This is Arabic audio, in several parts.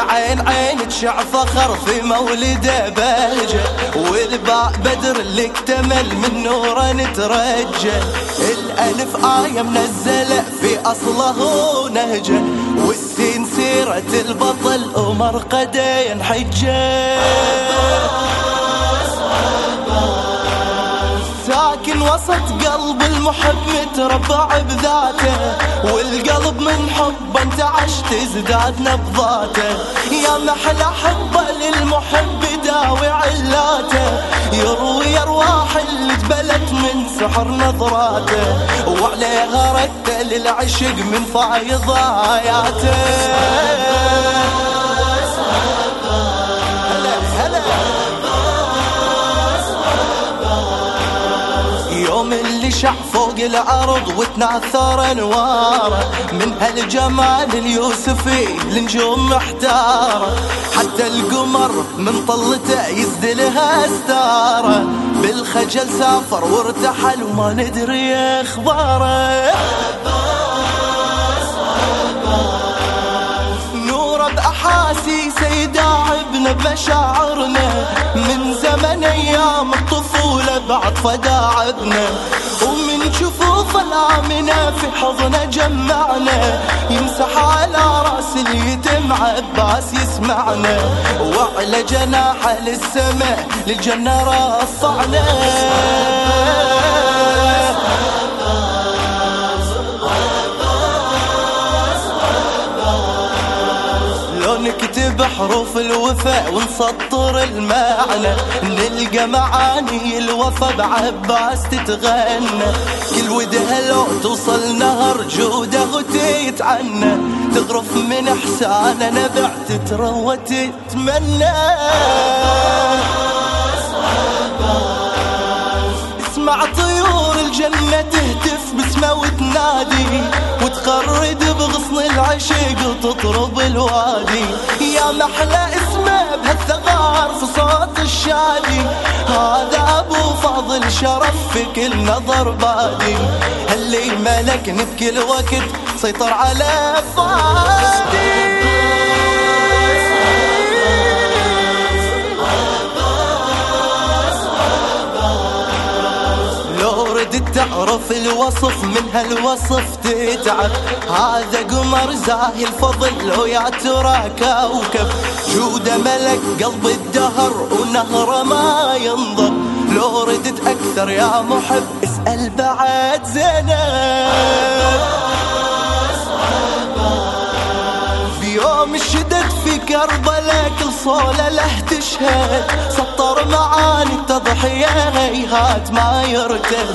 والعين عين تشع فخر في مولده بهجة والباء بدر اللي اكتمل من نوره نترجى الألف آية منزلة في أصله نهجة والسين سيرة البطل ومرقده حجة ساكن وسط قلب المحب متربع بذاته والقلب من حب انت عشت ازداد نبضاته. يا محلى حبه للمحب داوي علاته يروي أرواح اللي جبلت من سحر نظراته. وعليها رد للعشق من فايض اياته يوم اللي شع فوق العرض وتناثر أنواره. من هالجمال اليوسفي النجوم محتارة. حتى القمر من طلته يسدلها ستاره بالخجل سافر وارتحل وما ندري أخباره. نور بأحاسيسه يداعبنا بمشاعرنا. من زمن بعد فداعبنا ومن شفوف الامنه في حضنة جمعنا. يمسح على رأس اليتم عباس يسمعنا. وعلى جناحه للسماء للجنة رفعنا. حروف الوفاء ونسطر المعنى. نلقى معاني الوفا بعباس تتغنى. كل ودها لو توصل نهر جودة وتتعنى. تغرف من احسان نبع تتروى تتمنى اسمع طيور الجنة تهتف باسمه وتنادي. وتخرد بغصن العشق وتطرب الوادي. يا محلى اسمه بهالثغار في صوت الشادي. هذا أبو فاضل شرف في كل نظر بادي. اللي ملكني بكل وقت سيطر على فادي. ردت تعرف الوصف من هالوصف تتعب. هذا قمر زاهي الفضل ويا ترى كوكب جوده ملك قلب الدهر ونهره ما ينضب. لو ردت أكثر يا محب اسأل بعد زينب بيوم الشدد في كربلاء كل صولة له تشهد. سطر معاني التضحية هيهات ما يرتد.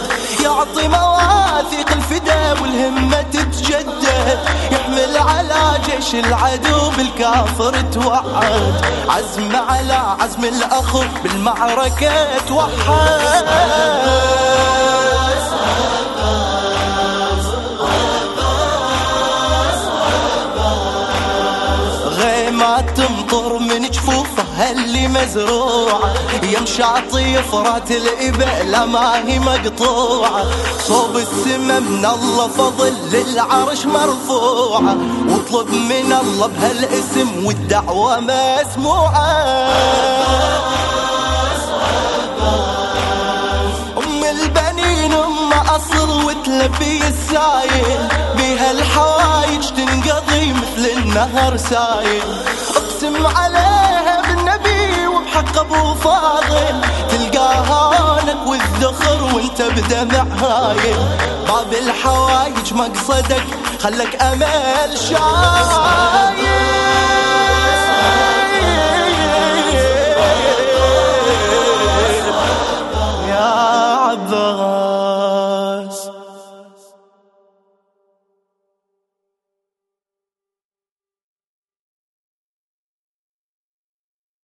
يعطي مواثيق الفدا والهمة تتجدد. يحمل على جيش العدو بالكافر توعد. عزم على عزم الأخو بالمعركة توحد. ما تمطر من جفوفها اللي مزروعة. يمشي عطيفرات الإبل ما هي مقطوعة. صوب السما من الله فضل للعرش مرفوعة. واطلب من الله بهالاسم والدعوة مسموعة. النهر سايل. اقسم عليها بالنبي وبحق أبو فاضل. تلقاها هونك والذخر وانت بدمع هايل باب الحوايج مقصدك خلك أمل شايل.